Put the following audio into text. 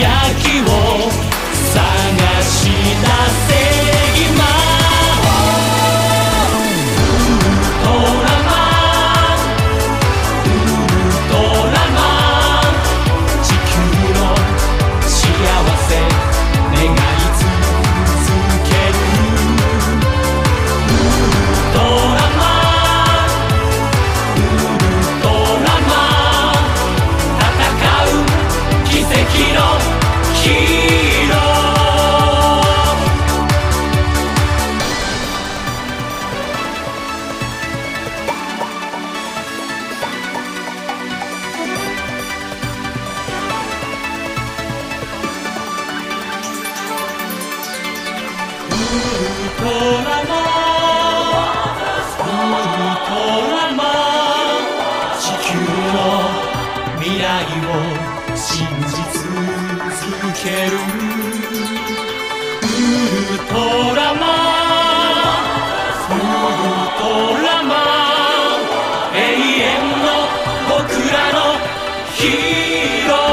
焼きを愛を信じ続ける。ウルトラマ。ンウルトラマ。ン永遠の僕らのヒーロー。